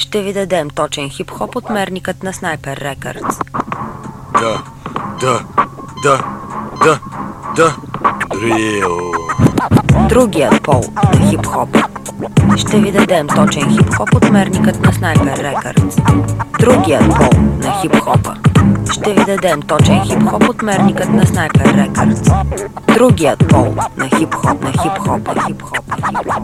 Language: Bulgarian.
Ще ви дадем точен хип-хоп от мерникът на Снайпер Рекърдс. Да, да, да, да, да, дрил. Другият пол на хип-хоп. Ще ви дадем точен хип-хоп от мерникът на Снайпер Рекърдс. Другият пол на хип-хопа. Ще ви дадем точен хип-хоп от мерникът на Снайпер Рекърдс. Другият пол на хип-хоп, на хип-хоп, на хип-хоп, на хип-хоп.